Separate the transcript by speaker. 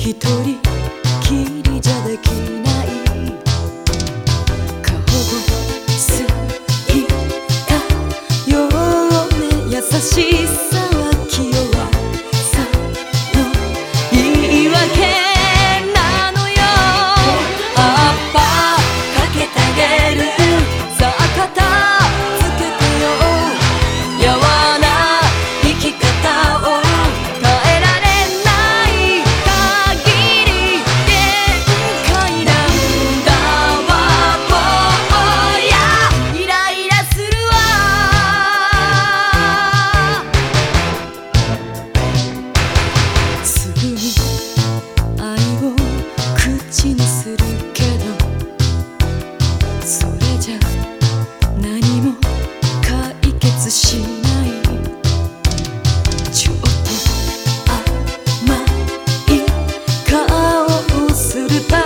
Speaker 1: 一人きりじゃできない。du.